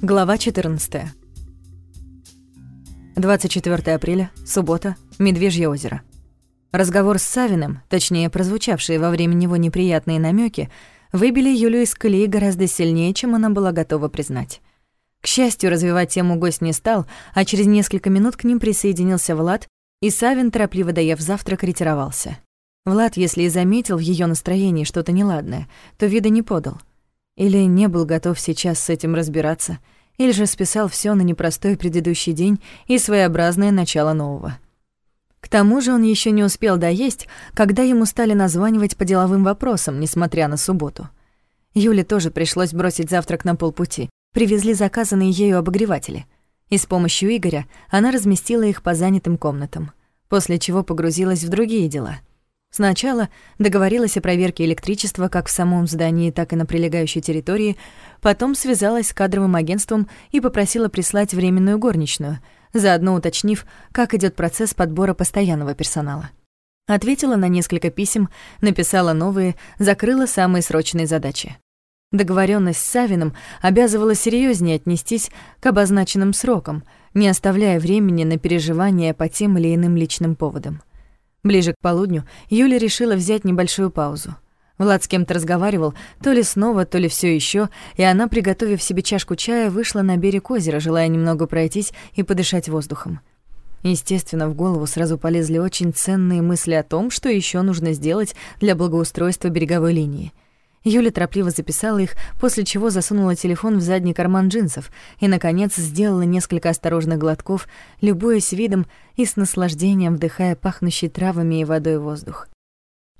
Глава 14. 24 апреля, суббота, Медвежье озеро. Разговор с Савиным, точнее, прозвучавшие во время него неприятные намеки, выбили Юлю из колеи гораздо сильнее, чем она была готова признать. К счастью, развивать тему гость не стал, а через несколько минут к ним присоединился Влад, и Савин, торопливо доев завтрак, ретировался. Влад, если и заметил в ее настроении что-то неладное, то вида не подал — или не был готов сейчас с этим разбираться, или же списал все на непростой предыдущий день и своеобразное начало нового. К тому же он еще не успел доесть, когда ему стали названивать по деловым вопросам, несмотря на субботу. Юле тоже пришлось бросить завтрак на полпути. Привезли заказанные ею обогреватели. И с помощью Игоря она разместила их по занятым комнатам, после чего погрузилась в другие дела — Сначала договорилась о проверке электричества как в самом здании, так и на прилегающей территории, потом связалась с кадровым агентством и попросила прислать временную горничную, заодно уточнив, как идет процесс подбора постоянного персонала. Ответила на несколько писем, написала новые, закрыла самые срочные задачи. Договоренность с Савиным обязывала серьезнее отнестись к обозначенным срокам, не оставляя времени на переживания по тем или иным личным поводам. Ближе к полудню Юля решила взять небольшую паузу. Влад с кем-то разговаривал, то ли снова, то ли все еще, и она, приготовив себе чашку чая, вышла на берег озера, желая немного пройтись и подышать воздухом. Естественно, в голову сразу полезли очень ценные мысли о том, что еще нужно сделать для благоустройства береговой линии — Юля торопливо записала их, после чего засунула телефон в задний карман джинсов и, наконец, сделала несколько осторожных глотков, любуясь видом и с наслаждением вдыхая пахнущий травами и водой воздух.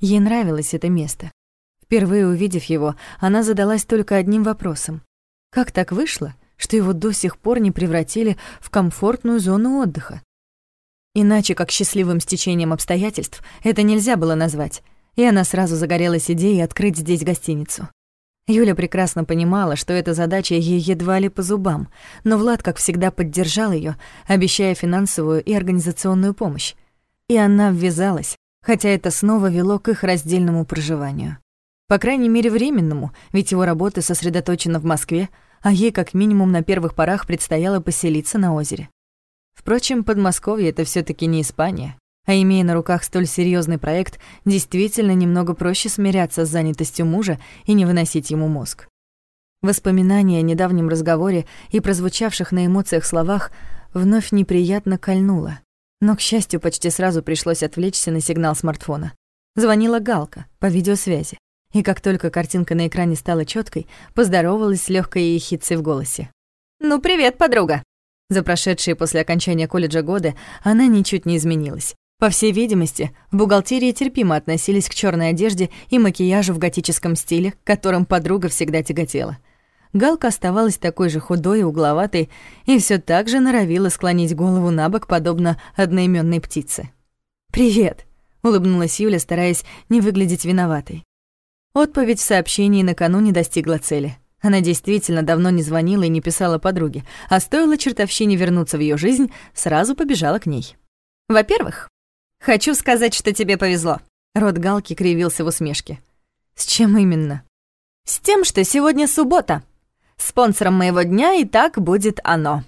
Ей нравилось это место. Впервые увидев его, она задалась только одним вопросом. Как так вышло, что его до сих пор не превратили в комфортную зону отдыха? Иначе, как счастливым стечением обстоятельств, это нельзя было назвать — и она сразу загорелась идеей открыть здесь гостиницу. Юля прекрасно понимала, что эта задача ей едва ли по зубам, но Влад, как всегда, поддержал ее, обещая финансовую и организационную помощь. И она ввязалась, хотя это снова вело к их раздельному проживанию. По крайней мере, временному, ведь его работа сосредоточена в Москве, а ей как минимум на первых порах предстояло поселиться на озере. Впрочем, Подмосковье — это все таки не Испания. А имея на руках столь серьезный проект, действительно немного проще смиряться с занятостью мужа и не выносить ему мозг. Воспоминания о недавнем разговоре и прозвучавших на эмоциях словах вновь неприятно кольнуло. Но, к счастью, почти сразу пришлось отвлечься на сигнал смартфона. Звонила Галка по видеосвязи. И как только картинка на экране стала четкой, поздоровалась с легкой ехицей в голосе. «Ну, привет, подруга!» За прошедшие после окончания колледжа годы она ничуть не изменилась. По всей видимости, в бухгалтерии терпимо относились к черной одежде и макияжу в готическом стиле, которым подруга всегда тяготела. Галка оставалась такой же худой и угловатой и все так же норовила склонить голову на бок, подобно одноименной птице. «Привет», — улыбнулась Юля, стараясь не выглядеть виноватой. Отповедь в сообщении накануне достигла цели. Она действительно давно не звонила и не писала подруге, а стоило чертовщине вернуться в ее жизнь, сразу побежала к ней. «Во-первых, Хочу сказать, что тебе повезло». Рот Галки кривился в усмешке. «С чем именно?» «С тем, что сегодня суббота. Спонсором моего дня и так будет оно».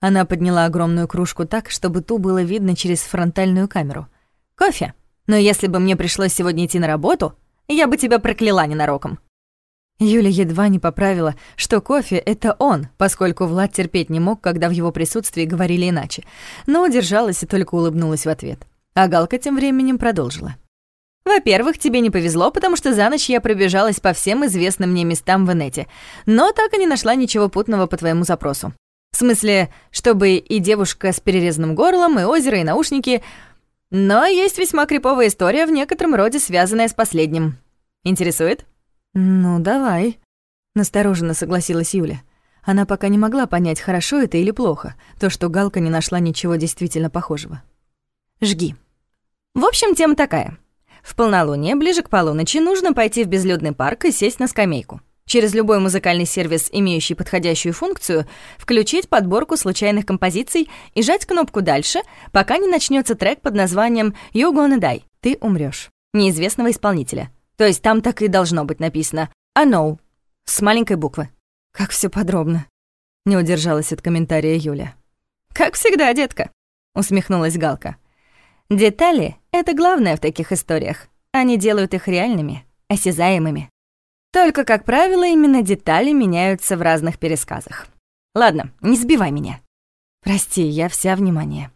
Она подняла огромную кружку так, чтобы ту было видно через фронтальную камеру. «Кофе. Но если бы мне пришлось сегодня идти на работу, я бы тебя прокляла ненароком». Юля едва не поправила, что кофе — это он, поскольку Влад терпеть не мог, когда в его присутствии говорили иначе, но удержалась и только улыбнулась в ответ. А Галка тем временем продолжила. Во-первых, тебе не повезло, потому что за ночь я пробежалась по всем известным мне местам в инете, но так и не нашла ничего путного по твоему запросу. В смысле, чтобы и девушка с перерезанным горлом, и озеро, и наушники. Но есть весьма криповая история, в некотором роде связанная с последним. Интересует? Ну, давай. Настороженно согласилась Юля. Она пока не могла понять, хорошо это или плохо, то, что Галка не нашла ничего действительно похожего. Жги. В общем, тема такая. В полнолуние, ближе к полуночи, нужно пойти в безлюдный парк и сесть на скамейку. Через любой музыкальный сервис, имеющий подходящую функцию, включить подборку случайных композиций и жать кнопку «Дальше», пока не начнется трек под названием «You Gonna Die» — «Ты умрёшь» неизвестного исполнителя. То есть там так и должно быть написано «I know» с маленькой буквы. Как всё подробно. Не удержалась от комментария Юля. «Как всегда, детка», — усмехнулась Галка. «Детали — это главное в таких историях. Они делают их реальными, осязаемыми. Только, как правило, именно детали меняются в разных пересказах. Ладно, не сбивай меня. Прости, я вся внимание.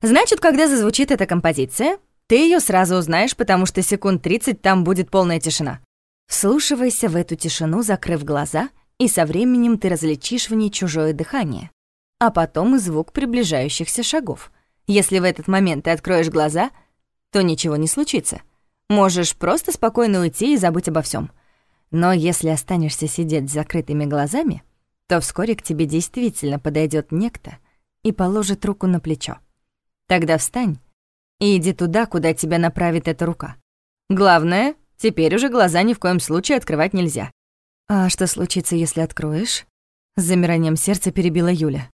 Значит, когда зазвучит эта композиция, ты ее сразу узнаешь, потому что секунд 30 там будет полная тишина. Вслушивайся в эту тишину, закрыв глаза, и со временем ты различишь в ней чужое дыхание, а потом и звук приближающихся шагов. Если в этот момент ты откроешь глаза, то ничего не случится. Можешь просто спокойно уйти и забыть обо всем. Но если останешься сидеть с закрытыми глазами, то вскоре к тебе действительно подойдет некто и положит руку на плечо. Тогда встань и иди туда, куда тебя направит эта рука. Главное, теперь уже глаза ни в коем случае открывать нельзя. «А что случится, если откроешь?» С замиранием сердца перебила Юля.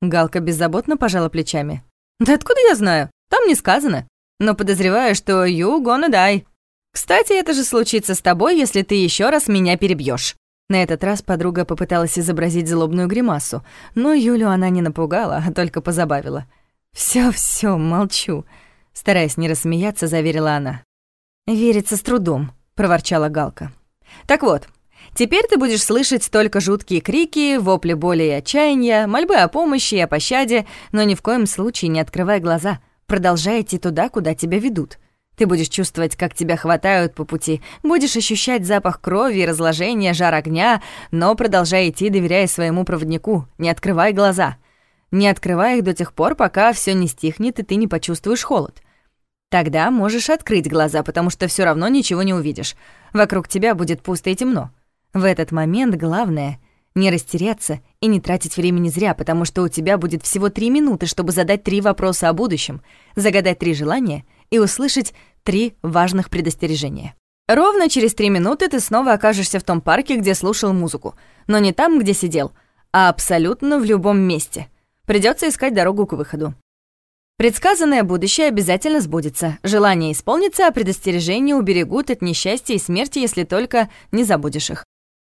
Галка беззаботно пожала плечами. «Да откуда я знаю? Там не сказано. Но подозреваю, что you gonna die. Кстати, это же случится с тобой, если ты еще раз меня перебьешь. На этот раз подруга попыталась изобразить злобную гримасу, но Юлю она не напугала, а только позабавила. Всё, всё, молчу», — стараясь не рассмеяться, заверила она. «Верится с трудом», — проворчала Галка. «Так вот, теперь ты будешь слышать только жуткие крики, вопли боли и отчаяния, мольбы о помощи и о пощаде, но ни в коем случае не открывай глаза, продолжай идти туда, куда тебя ведут. Ты будешь чувствовать, как тебя хватают по пути, будешь ощущать запах крови и разложения, жар огня, но продолжай идти, доверяя своему проводнику, не открывай глаза. Не открывай их до тех пор, пока все не стихнет и ты не почувствуешь холод. Тогда можешь открыть глаза, потому что все равно ничего не увидишь. Вокруг тебя будет пусто и темно. В этот момент главное — не растеряться и не тратить времени зря, потому что у тебя будет всего три минуты, чтобы задать три вопроса о будущем, загадать три желания — и услышать три важных предостережения. Ровно через три минуты ты снова окажешься в том парке, где слушал музыку, но не там, где сидел, а абсолютно в любом месте. Придется искать дорогу к выходу. Предсказанное будущее обязательно сбудется, желание исполнится, а предостережения уберегут от несчастья и смерти, если только не забудешь их.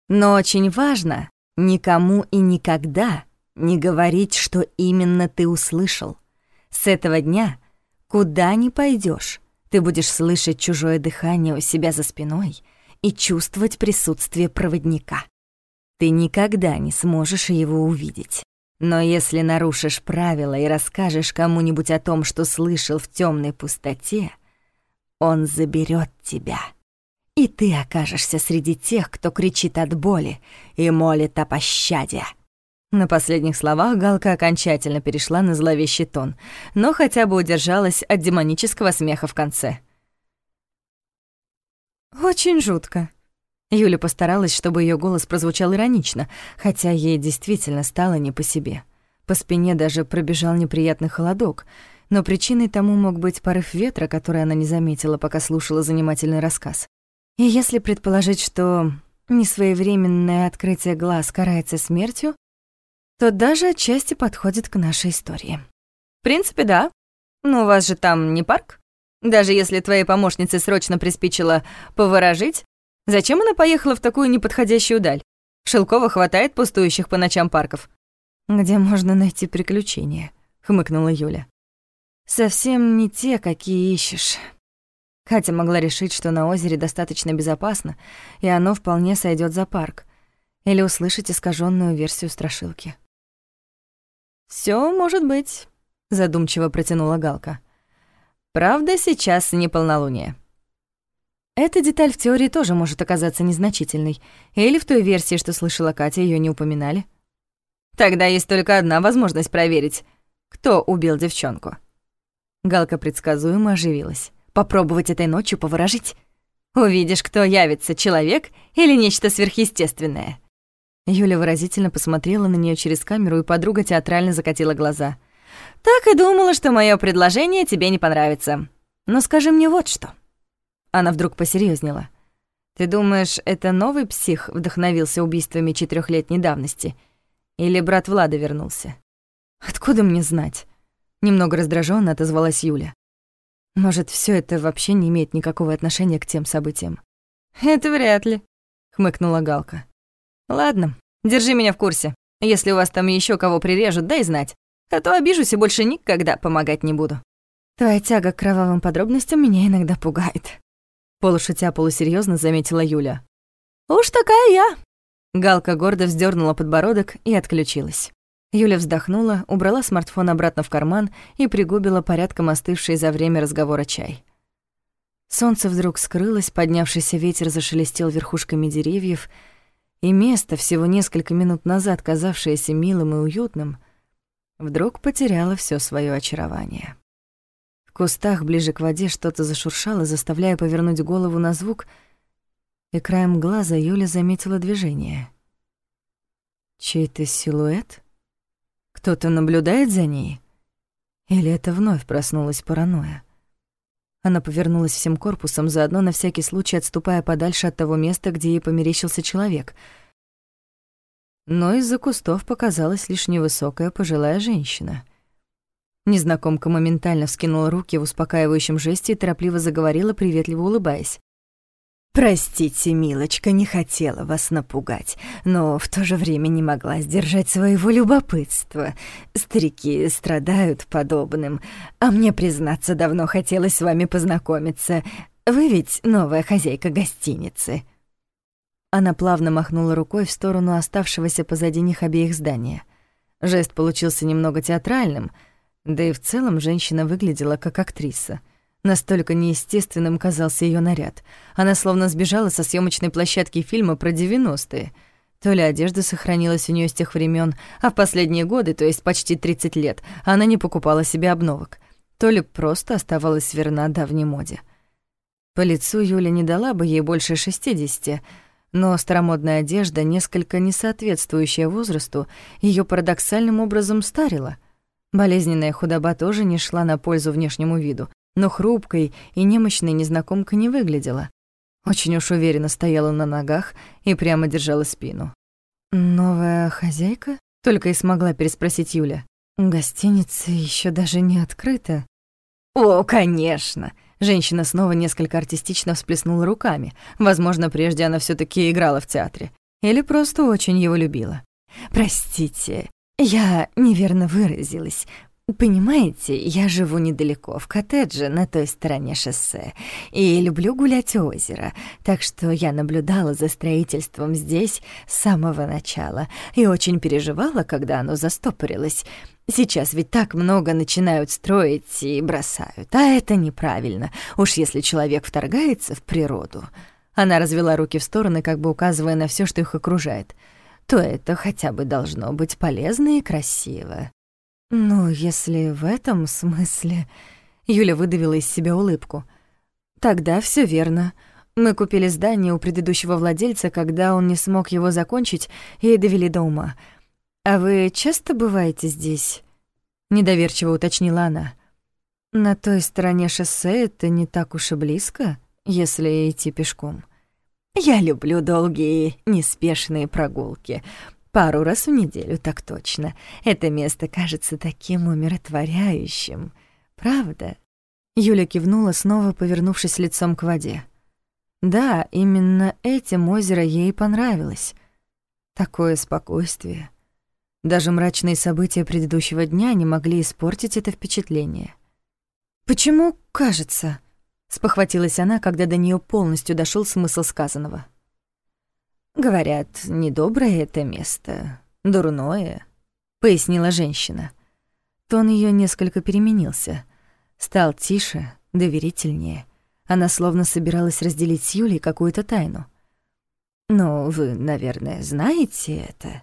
Но очень важно никому и никогда не говорить, что именно ты услышал. С этого дня — Куда ни пойдешь, ты будешь слышать чужое дыхание у себя за спиной и чувствовать присутствие проводника. Ты никогда не сможешь его увидеть. Но если нарушишь правила и расскажешь кому-нибудь о том, что слышал в темной пустоте, он заберет тебя. И ты окажешься среди тех, кто кричит от боли и молит о пощаде. На последних словах Галка окончательно перешла на зловещий тон, но хотя бы удержалась от демонического смеха в конце. «Очень жутко». Юля постаралась, чтобы ее голос прозвучал иронично, хотя ей действительно стало не по себе. По спине даже пробежал неприятный холодок, но причиной тому мог быть порыв ветра, который она не заметила, пока слушала занимательный рассказ. И если предположить, что несвоевременное открытие глаз карается смертью, то даже отчасти подходит к нашей истории. В принципе, да. Но у вас же там не парк? Даже если твоей помощнице срочно приспичило поворожить, зачем она поехала в такую неподходящую даль? Шелкова хватает пустующих по ночам парков. «Где можно найти приключения?» — хмыкнула Юля. «Совсем не те, какие ищешь». Катя могла решить, что на озере достаточно безопасно, и оно вполне сойдет за парк, или услышать искаженную версию страшилки. Все может быть», — задумчиво протянула Галка. «Правда, сейчас не полнолуние». Эта деталь в теории тоже может оказаться незначительной. Или в той версии, что слышала Катя, ее не упоминали. Тогда есть только одна возможность проверить, кто убил девчонку. Галка предсказуемо оживилась. Попробовать этой ночью поворожить. Увидишь, кто явится, человек или нечто сверхъестественное. Юля выразительно посмотрела на нее через камеру, и подруга театрально закатила глаза. «Так и думала, что мое предложение тебе не понравится. Но скажи мне вот что». Она вдруг посерьезнела. «Ты думаешь, это новый псих вдохновился убийствами четырехлетней давности? Или брат Влада вернулся?» «Откуда мне знать?» Немного раздраженно отозвалась Юля. «Может, все это вообще не имеет никакого отношения к тем событиям?» «Это вряд ли», — хмыкнула Галка. Ладно, держи меня в курсе. Если у вас там еще кого прирежут, дай знать, а то обижусь и больше никогда помогать не буду». Твоя тяга к кровавым подробностям меня иногда пугает. Полушутя полусерьезно заметила Юля. «Уж такая я!» Галка гордо вздернула подбородок и отключилась. Юля вздохнула, убрала смартфон обратно в карман и пригубила порядком остывший за время разговора чай. Солнце вдруг скрылось, поднявшийся ветер зашелестел верхушками деревьев, и место, всего несколько минут назад казавшееся милым и уютным, вдруг потеряло все свое очарование. В кустах ближе к воде что-то зашуршало, заставляя повернуть голову на звук, и краем глаза Юля заметила движение. Чей-то силуэт? Кто-то наблюдает за ней? Или это вновь проснулась паранойя? Она повернулась всем корпусом, заодно на всякий случай отступая подальше от того места, где ей померещился человек. Но из-за кустов показалась лишь невысокая пожилая женщина. Незнакомка моментально вскинула руки в успокаивающем жесте и торопливо заговорила, приветливо улыбаясь. «Простите, милочка, не хотела вас напугать, но в то же время не могла сдержать своего любопытства. Старики страдают подобным, а мне, признаться, давно хотелось с вами познакомиться. Вы ведь новая хозяйка гостиницы». Она плавно махнула рукой в сторону оставшегося позади них обеих здания. Жест получился немного театральным, да и в целом женщина выглядела как актриса — Настолько неестественным казался ее наряд. Она словно сбежала со съемочной площадки фильма про 90-е. То ли одежда сохранилась у нее с тех времен, а в последние годы, то есть почти 30 лет, она не покупала себе обновок, то ли просто оставалась верна давней моде. По лицу Юля не дала бы ей больше 60, но старомодная одежда, несколько не соответствующая возрасту, ее парадоксальным образом старила. Болезненная худоба тоже не шла на пользу внешнему виду, но хрупкой и немощной незнакомка не выглядела. Очень уж уверенно стояла на ногах и прямо держала спину. «Новая хозяйка?» — только и смогла переспросить Юля. «Гостиница еще даже не открыта». «О, конечно!» Женщина снова несколько артистично всплеснула руками. Возможно, прежде она все таки играла в театре. Или просто очень его любила. «Простите, я неверно выразилась. Понимаете, я живу недалеко, в коттедже на той стороне шоссе, и люблю гулять у озера, так что я наблюдала за строительством здесь с самого начала и очень переживала, когда оно застопорилось. Сейчас ведь так много начинают строить и бросают, а это неправильно, уж если человек вторгается в природу. Она развела руки в стороны, как бы указывая на все, что их окружает. То это хотя бы должно быть полезно и красиво. «Ну, если в этом смысле...» Юля выдавила из себя улыбку. «Тогда все верно. Мы купили здание у предыдущего владельца, когда он не смог его закончить, и довели до ума. А вы часто бываете здесь?» Недоверчиво уточнила она. «На той стороне шоссе это не так уж и близко, если идти пешком». «Я люблю долгие, неспешные прогулки. Пару раз в неделю, так точно. Это место кажется таким умиротворяющим. Правда?» Юля кивнула, снова повернувшись лицом к воде. Да, именно этим озеро ей понравилось. Такое спокойствие. Даже мрачные события предыдущего дня не могли испортить это впечатление. «Почему кажется?» — спохватилась она, когда до нее полностью дошел смысл сказанного. «Говорят, недоброе это место, дурное», — пояснила женщина. Тон ее несколько переменился. Стал тише, доверительнее. Она словно собиралась разделить с Юлей какую-то тайну. «Ну, вы, наверное, знаете это?»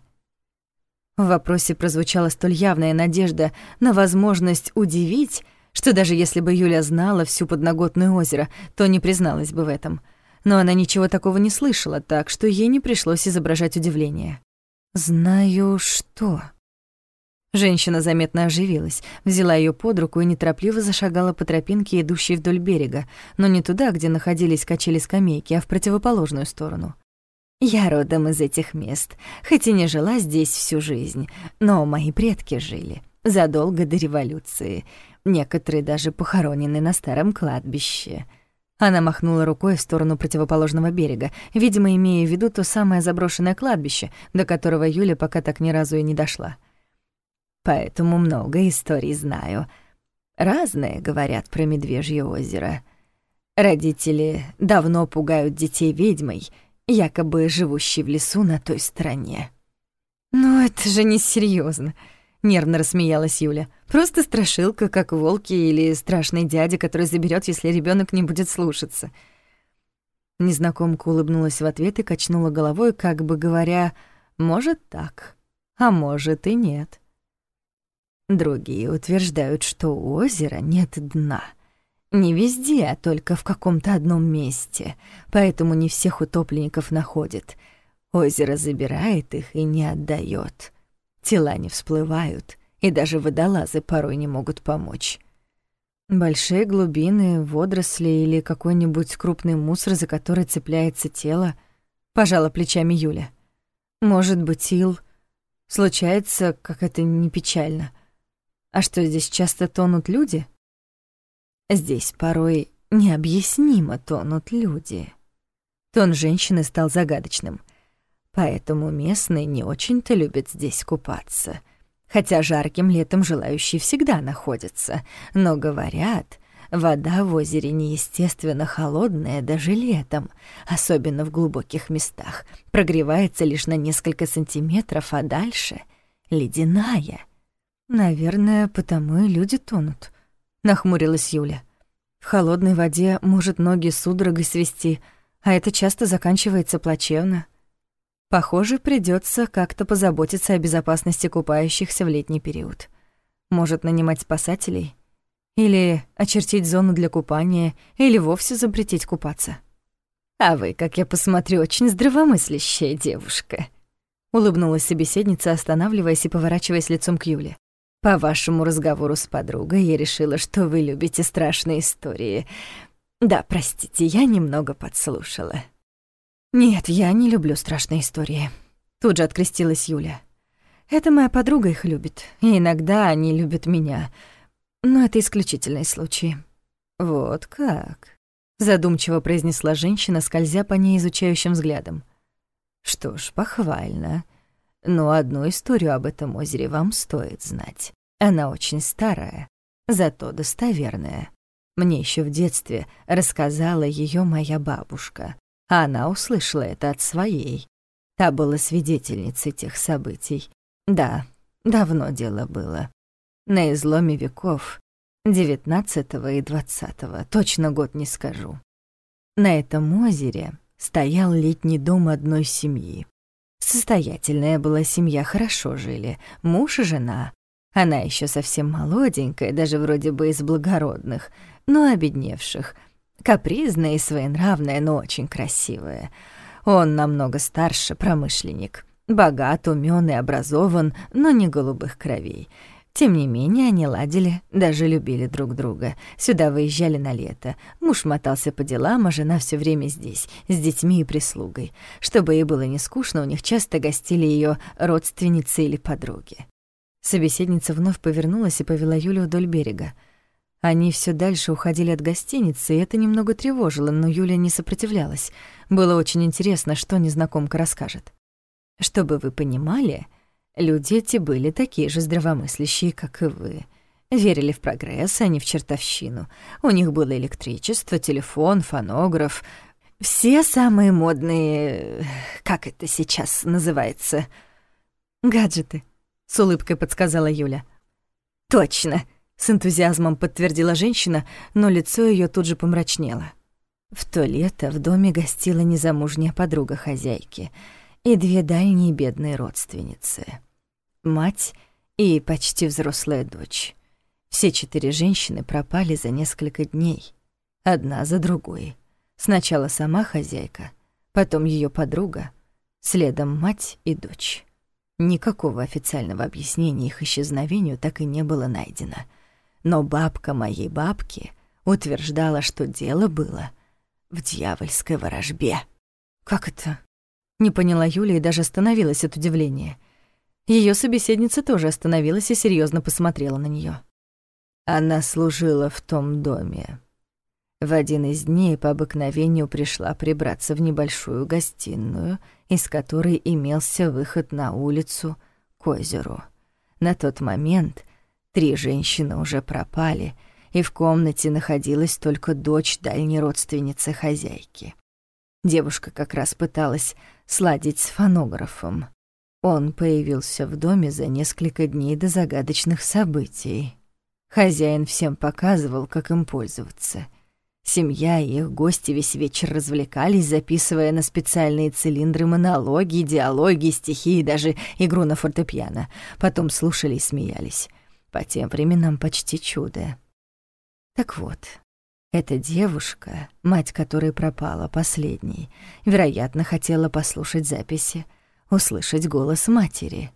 В вопросе прозвучала столь явная надежда на возможность удивить, что даже если бы Юля знала всю подноготную озеро, то не призналась бы в этом — но она ничего такого не слышала, так что ей не пришлось изображать удивление. «Знаю что...» Женщина заметно оживилась, взяла ее под руку и неторопливо зашагала по тропинке, идущей вдоль берега, но не туда, где находились качели-скамейки, а в противоположную сторону. «Я родом из этих мест, хоть и не жила здесь всю жизнь, но мои предки жили, задолго до революции. Некоторые даже похоронены на старом кладбище». Она махнула рукой в сторону противоположного берега, видимо, имея в виду то самое заброшенное кладбище, до которого Юля пока так ни разу и не дошла. Поэтому много историй знаю. Разные говорят про Медвежье озеро. Родители давно пугают детей ведьмой, якобы живущей в лесу на той стороне. «Ну это же не серьезно, нервно рассмеялась Юля. «Просто страшилка, как волки или страшный дядя, который заберет, если ребенок не будет слушаться». Незнакомка улыбнулась в ответ и качнула головой, как бы говоря, «Может, так, а может и нет». Другие утверждают, что у озера нет дна. Не везде, а только в каком-то одном месте, поэтому не всех утопленников находит — Озеро забирает их и не отдает. Тела не всплывают, и даже водолазы порой не могут помочь. Большие глубины, водоросли или какой-нибудь крупный мусор, за который цепляется тело, пожала плечами Юля. Может быть, ил. Случается, как это не печально. А что, здесь часто тонут люди? Здесь порой необъяснимо тонут люди. Тон женщины стал загадочным — Поэтому местные не очень-то любят здесь купаться. Хотя жарким летом желающие всегда находятся. Но говорят, вода в озере неестественно холодная даже летом, особенно в глубоких местах. Прогревается лишь на несколько сантиметров, а дальше — ледяная. «Наверное, потому и люди тонут», — нахмурилась Юля. «В холодной воде может ноги судорогой свести, а это часто заканчивается плачевно». Похоже, придется как-то позаботиться о безопасности купающихся в летний период. Может, нанимать спасателей? Или очертить зону для купания, или вовсе запретить купаться. «А вы, как я посмотрю, очень здравомыслящая девушка», — улыбнулась собеседница, останавливаясь и поворачиваясь лицом к Юле. «По вашему разговору с подругой я решила, что вы любите страшные истории. Да, простите, я немного подслушала». «Нет, я не люблю страшные истории», — тут же открестилась Юля. «Это моя подруга их любит, и иногда они любят меня. Но это исключительные случаи». «Вот как?» — задумчиво произнесла женщина, скользя по ней изучающим взглядом. «Что ж, похвально. Но одну историю об этом озере вам стоит знать. Она очень старая, зато достоверная. Мне еще в детстве рассказала ее моя бабушка. А она услышала это от своей. Та была свидетельницей тех событий. Да, давно дело было. На изломе веков, девятнадцатого и двадцатого, точно год не скажу. На этом озере стоял летний дом одной семьи. Состоятельная была семья, хорошо жили, муж и жена. Она еще совсем молоденькая, даже вроде бы из благородных, но обедневших — Капризная и своенравная, но очень красивая. Он намного старше, промышленник. Богат, умён и образован, но не голубых кровей. Тем не менее, они ладили, даже любили друг друга. Сюда выезжали на лето. Муж мотался по делам, а жена все время здесь, с детьми и прислугой. Чтобы ей было не скучно, у них часто гостили ее родственницы или подруги. Собеседница вновь повернулась и повела Юлю вдоль берега. Они все дальше уходили от гостиницы, и это немного тревожило, но Юля не сопротивлялась. Было очень интересно, что незнакомка расскажет. Чтобы вы понимали, люди эти были такие же здравомыслящие, как и вы. Верили в прогресс, а не в чертовщину. У них было электричество, телефон, фонограф. Все самые модные... Как это сейчас называется? «Гаджеты», — с улыбкой подсказала Юля. «Точно!» С энтузиазмом подтвердила женщина, но лицо ее тут же помрачнело. В то лето в доме гостила незамужняя подруга хозяйки и две дальние бедные родственницы. Мать и почти взрослая дочь. Все четыре женщины пропали за несколько дней, одна за другой. Сначала сама хозяйка, потом ее подруга, следом мать и дочь. Никакого официального объяснения их исчезновению так и не было найдено — но бабка моей бабки утверждала, что дело было в дьявольской ворожбе. «Как это?» Не поняла Юля и даже остановилась от удивления. Ее собеседница тоже остановилась и серьезно посмотрела на нее. Она служила в том доме. В один из дней по обыкновению пришла прибраться в небольшую гостиную, из которой имелся выход на улицу к озеру. На тот момент три женщины уже пропали, и в комнате находилась только дочь дальней родственницы хозяйки. Девушка как раз пыталась сладить с фонографом. Он появился в доме за несколько дней до загадочных событий. Хозяин всем показывал, как им пользоваться. Семья и их гости весь вечер развлекались, записывая на специальные цилиндры монологи, диалоги, стихи и даже игру на фортепиано. Потом слушали и смеялись. По тем временам почти чудо. Так вот, эта девушка, мать которой пропала последней, вероятно, хотела послушать записи, услышать голос матери.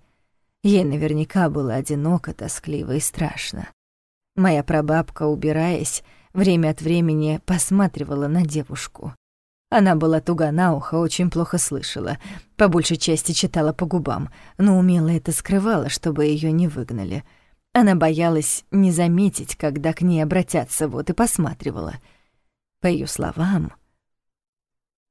Ей наверняка было одиноко, тоскливо и страшно. Моя прабабка, убираясь, время от времени посматривала на девушку. Она была туга на ухо, очень плохо слышала, по большей части читала по губам, но умело это скрывала, чтобы ее не выгнали. Она боялась не заметить, когда к ней обратятся, вот и посматривала. По ее словам,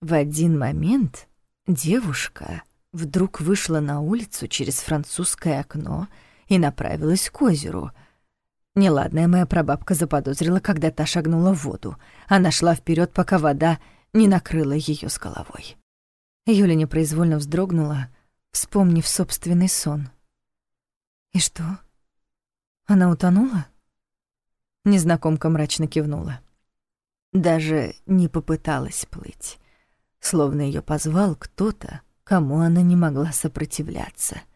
в один момент девушка вдруг вышла на улицу через французское окно и направилась к озеру — Неладная моя прабабка заподозрила, когда та шагнула в воду. Она шла вперед, пока вода не накрыла ее с головой. Юля непроизвольно вздрогнула, вспомнив собственный сон. «И что? Она утонула?» Незнакомка мрачно кивнула. Даже не попыталась плыть, словно ее позвал кто-то, кому она не могла сопротивляться —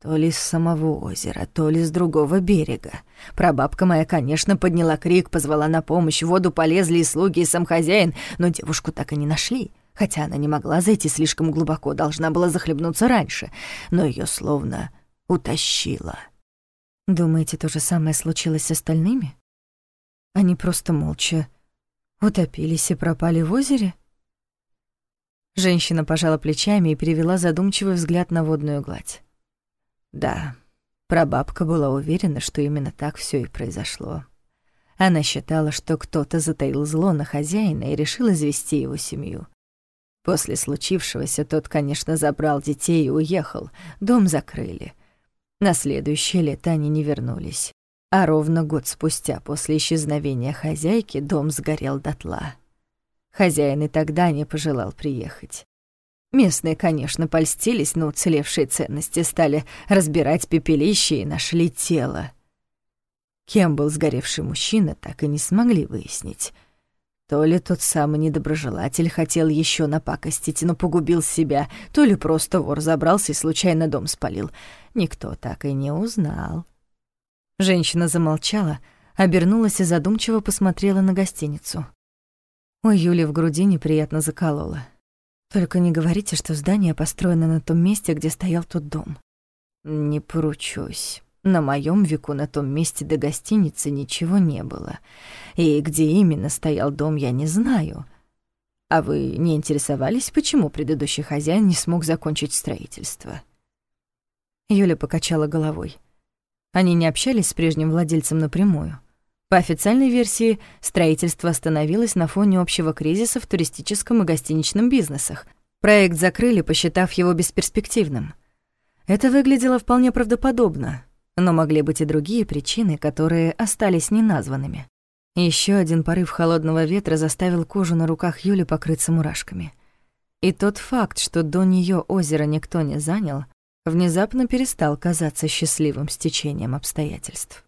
то ли с самого озера, то ли с другого берега. Прабабка моя, конечно, подняла крик, позвала на помощь, в воду полезли и слуги, и сам хозяин, но девушку так и не нашли. Хотя она не могла зайти слишком глубоко, должна была захлебнуться раньше, но ее словно утащило. Думаете, то же самое случилось с остальными? Они просто молча утопились и пропали в озере? Женщина пожала плечами и перевела задумчивый взгляд на водную гладь. Да, прабабка была уверена, что именно так все и произошло. Она считала, что кто-то затаил зло на хозяина и решил извести его семью. После случившегося тот, конечно, забрал детей и уехал, дом закрыли. На следующее лето они не вернулись. А ровно год спустя после исчезновения хозяйки дом сгорел дотла. Хозяин и тогда не пожелал приехать. Местные, конечно, польстились на уцелевшие ценности, стали разбирать пепелище и нашли тело. Кем был сгоревший мужчина, так и не смогли выяснить. То ли тот самый недоброжелатель хотел еще напакостить, но погубил себя, то ли просто вор забрался и случайно дом спалил. Никто так и не узнал. Женщина замолчала, обернулась и задумчиво посмотрела на гостиницу. У Юли в груди неприятно заколола. Только не говорите, что здание построено на том месте, где стоял тот дом. Не поручусь. На моем веку на том месте до гостиницы ничего не было. И где именно стоял дом, я не знаю. А вы не интересовались, почему предыдущий хозяин не смог закончить строительство? Юля покачала головой. Они не общались с прежним владельцем напрямую. По официальной версии, строительство остановилось на фоне общего кризиса в туристическом и гостиничном бизнесах. Проект закрыли, посчитав его бесперспективным. Это выглядело вполне правдоподобно, но могли быть и другие причины, которые остались неназванными. Еще один порыв холодного ветра заставил кожу на руках Юли покрыться мурашками. И тот факт, что до нее озеро никто не занял, внезапно перестал казаться счастливым стечением обстоятельств.